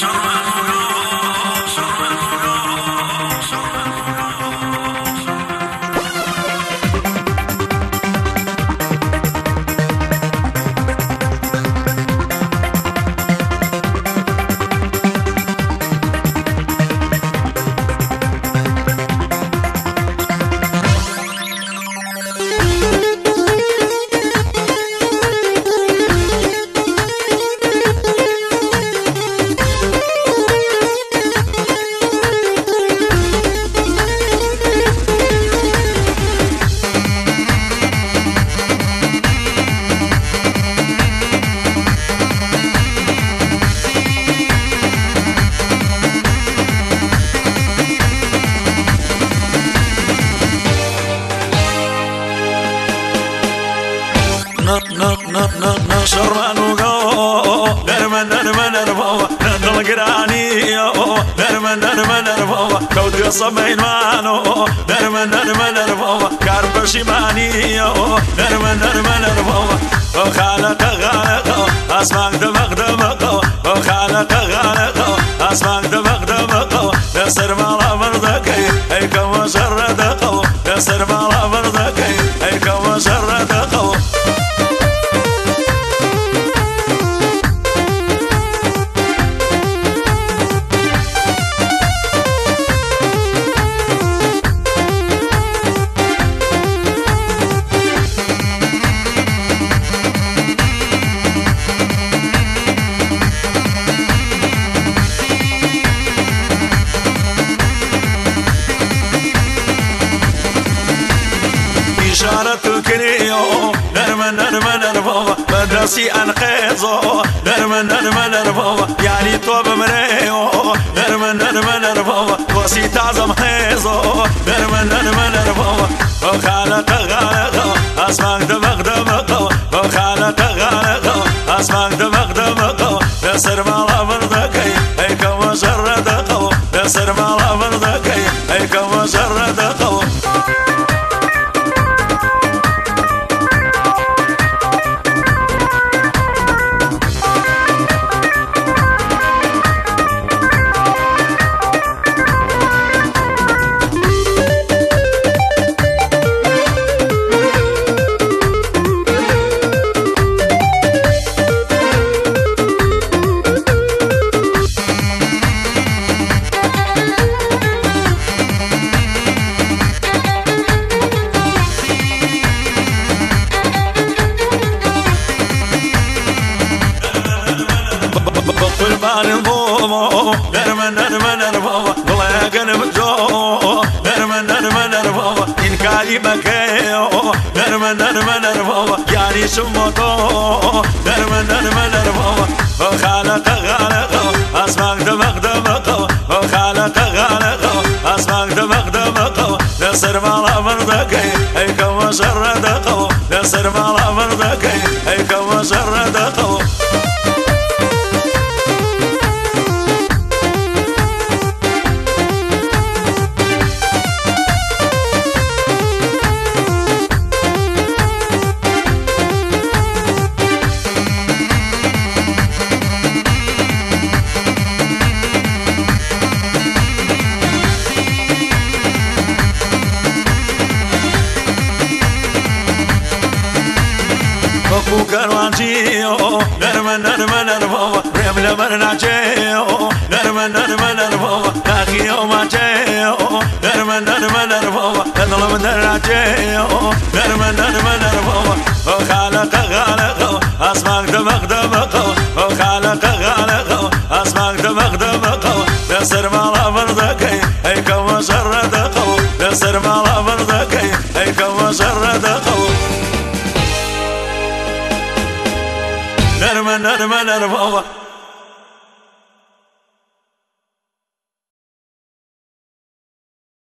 Shabbat. نرفوا نضل قراني نرمى نرمى نرفوا كودي صمين مانو نرمى نرمى نرفوا كارب شماني نرمى نرمى نرفوا وخالة غالقوا أسمعك دمق دمقوا وخالة غالقوا أسمعك دمق دمقوا نصر مال إشارة كريو نرمى نرمى نرمى مدرسي أنقذو نرمى نرمى نرمى يعني توب مريو نرمى نرمى نرمى وسي تعظم حيزو نرمى نرمى نرمى وخالق غالق أسمعك دمق دمق وخالق غالق أسمعك دمق دمق نسر مالا مردكي أي كما شردقو نسر مالا مردكي أي كما بال ضومو نرمى نرمى نرمى والله قلب جو نرمى نرمى نرمى إن كاري بكيو. نرمى نرمى نرمى يعني سموتو نرمى نرمى نرمى خالق أسمعك دمق دمق. خالق أسمعك دمق دمق. نصر مالا مرضكي أي كما شردقو نصر مالا بكو كروانجيو نرمى نرمى نرمى ريم لمرنا جيو نرمى نرمى نرمى ناخيو ما جيو نرمى نرمى نرمى نظلم نرنا جيو نرمى نرمى نرمى خالق خالق اسمعك دمق دمق خالق خالق اسمعك دمق دمق نسر مالا مرضكي اي كما شردقو نسر مالا نرمى نرمى نرمى